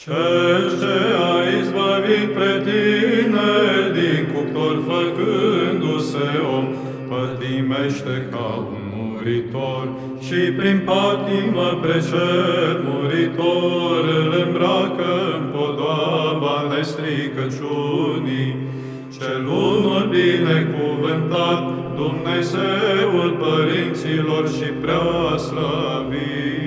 Cel ce a izbăvit pre tine din cuptor făcându-se om, pătimește ca un muritor și prin patimă pe cel muritor îl îmbracă în podoaba nestricăciunii. Cel unul binecuvântat, Dumnezeul părinților și prea slăvit.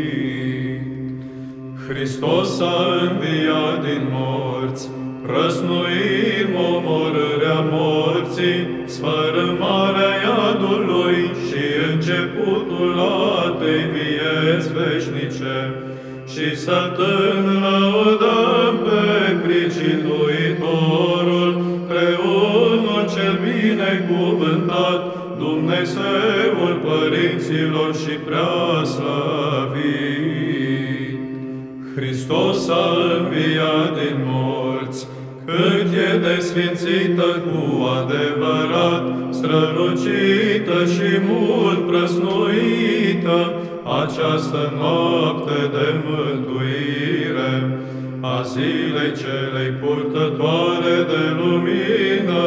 Hristos a înviat din morți, răsnuim omorârea morții, sfărâmarea iadului și începutul altei vieți veșnice, și să-L lăudăm pe pricinuitorul, pe unul cel binecuvântat, Dumnezeul părinților și prea salvia din morți, cât e de sfințită cu adevărat, strălucită și mult prăsnuită, această noapte de mântuire a zilei celei purtătoare de lumină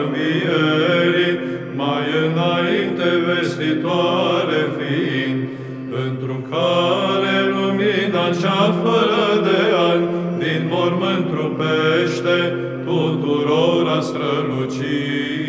învierii, mai înainte vestitoare fiind, pentru care lumina cea întrupește tuturora strălucirii.